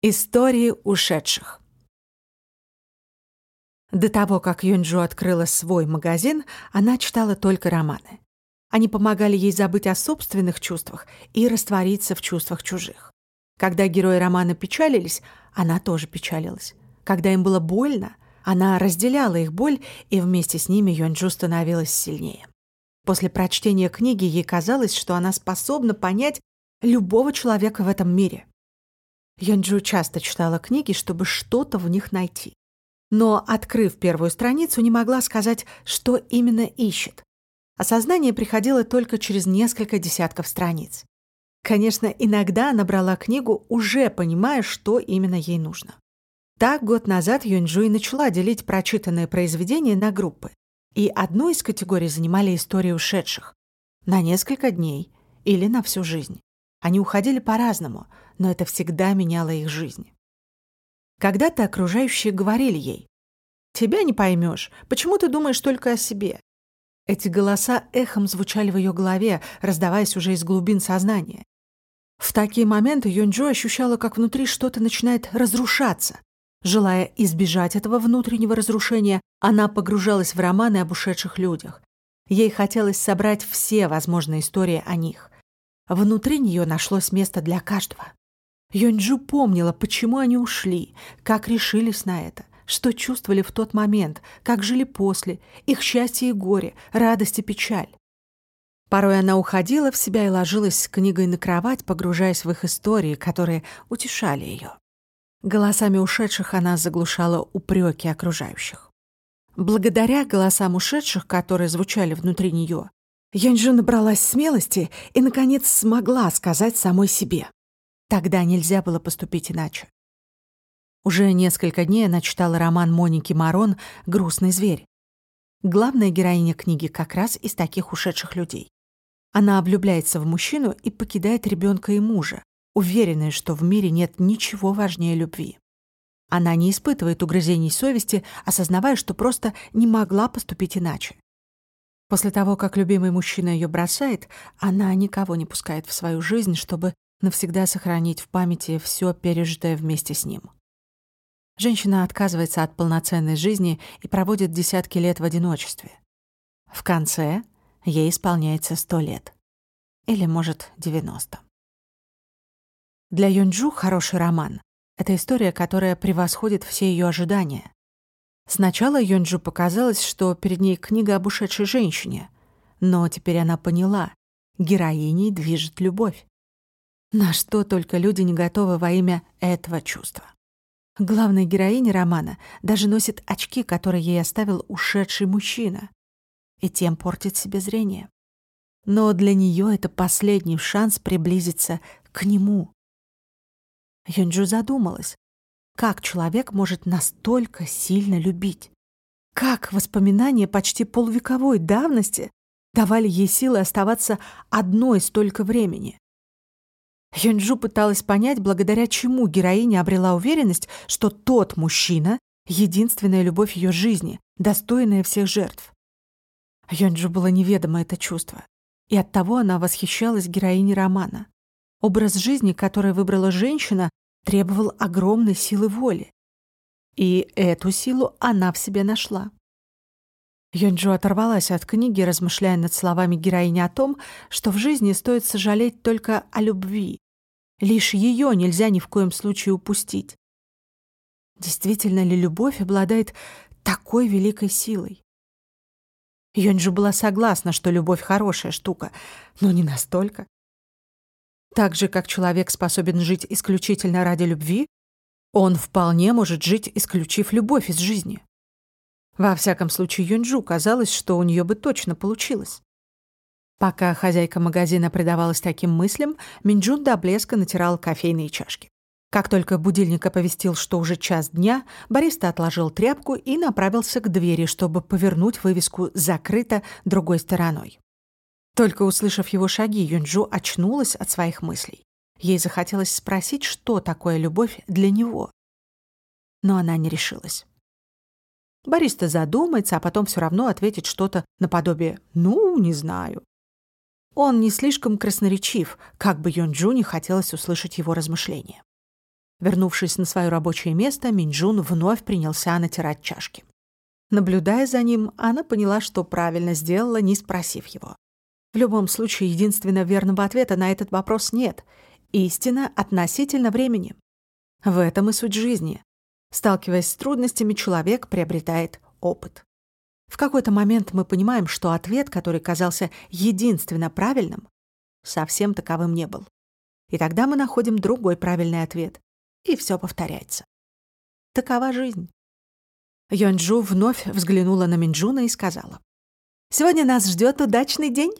Истории ушедших. До того, как Юнджу открыла свой магазин, она читала только романы. Они помогали ей забыть о собственных чувствах и раствориться в чувствах чужих. Когда герои романа печалились, она тоже печалилась. Когда им было больно, она разделяла их боль, и вместе с ними Юнджу становилась сильнее. После прочтения книги ей казалось, что она способна понять любого человека в этом мире. Янджу часто читала книги, чтобы что-то в них найти. Но, открыв первую страницу, не могла сказать, что именно ищет. Осознание приходило только через несколько десятков страниц. Конечно, иногда она брала книгу, уже понимая, что именно ей нужно. Так год назад Юнджу и начала делить прочитанные произведения на группы. И одну из категорий занимали истории ушедших. На несколько дней или на всю жизнь. Они уходили по-разному, но это всегда меняло их жизнь. Когда-то окружающие говорили ей, «Тебя не поймешь, почему ты думаешь только о себе?» Эти голоса эхом звучали в ее голове, раздаваясь уже из глубин сознания. В такие моменты Юнджо ощущала, как внутри что-то начинает разрушаться. Желая избежать этого внутреннего разрушения, она погружалась в романы об ушедших людях. Ей хотелось собрать все возможные истории о них. Внутри нее нашлось место для каждого. Йонджу помнила, почему они ушли, как решились на это, что чувствовали в тот момент, как жили после, их счастье и горе, радость и печаль. Порой она уходила в себя и ложилась с книгой на кровать, погружаясь в их истории, которые утешали ее. Голосами ушедших она заглушала упреки окружающих. Благодаря голосам ушедших, которые звучали внутри нее, Янджу набралась смелости и, наконец, смогла сказать самой себе. Тогда нельзя было поступить иначе. Уже несколько дней она читала роман Моники Марон «Грустный зверь». Главная героиня книги как раз из таких ушедших людей. Она влюбляется в мужчину и покидает ребенка и мужа, уверенная, что в мире нет ничего важнее любви. Она не испытывает угрызений совести, осознавая, что просто не могла поступить иначе. После того, как любимый мужчина ее бросает, она никого не пускает в свою жизнь, чтобы навсегда сохранить в памяти все пережитое вместе с ним. Женщина отказывается от полноценной жизни и проводит десятки лет в одиночестве. В конце ей исполняется сто лет. Или, может, девяносто. Для Юнджу хороший роман — это история, которая превосходит все ее ожидания. Сначала Йонджу показалось, что перед ней книга об ушедшей женщине, но теперь она поняла — героиней движет любовь. На что только люди не готовы во имя этого чувства. Главная героиня романа даже носит очки, которые ей оставил ушедший мужчина, и тем портит себе зрение. Но для нее это последний шанс приблизиться к нему. Юнджу задумалась, как человек может настолько сильно любить? Как воспоминания почти полувековой давности давали ей силы оставаться одной столько времени? Юнджу пыталась понять, благодаря чему героиня обрела уверенность, что тот мужчина — единственная любовь ее жизни, достойная всех жертв. Юнджу было неведомо это чувство, и оттого она восхищалась героиней романа. Образ жизни, который выбрала женщина, требовал огромной силы воли. И эту силу она в себе нашла. Йонджо оторвалась от книги, размышляя над словами героини о том, что в жизни стоит сожалеть только о любви. Лишь ее нельзя ни в коем случае упустить. Действительно ли любовь обладает такой великой силой? Йонджу была согласна, что любовь хорошая штука, но не настолько. Так же, как человек способен жить исключительно ради любви, он вполне может жить, исключив любовь из жизни. Во всяком случае, Юнджу казалось, что у нее бы точно получилось. Пока хозяйка магазина предавалась таким мыслям, Минджун до блеска натирал кофейные чашки. Как только будильник оповестил, что уже час дня, бариста отложил тряпку и направился к двери, чтобы повернуть вывеску «Закрыто» другой стороной. Только услышав его шаги, Юнджу очнулась от своих мыслей. Ей захотелось спросить, что такое любовь для него. Но она не решилась. Бариста задумается, а потом все равно ответит что-то наподобие «ну, не знаю». Он не слишком красноречив, как бы Юнджу не хотелось услышать его размышления. Вернувшись на свое рабочее место, Минджун вновь принялся натирать чашки. Наблюдая за ним, она поняла, что правильно сделала, не спросив его. В любом случае, единственно верного ответа на этот вопрос нет. Истина относительно времени. В этом и суть жизни. Сталкиваясь с трудностями, человек приобретает опыт. В какой-то момент мы понимаем, что ответ, который казался единственно правильным, совсем таковым не был. И тогда мы находим другой правильный ответ, и все повторяется. Такова жизнь. Йонджу вновь взглянула на Минджуна и сказала. «Сегодня нас ждет удачный день.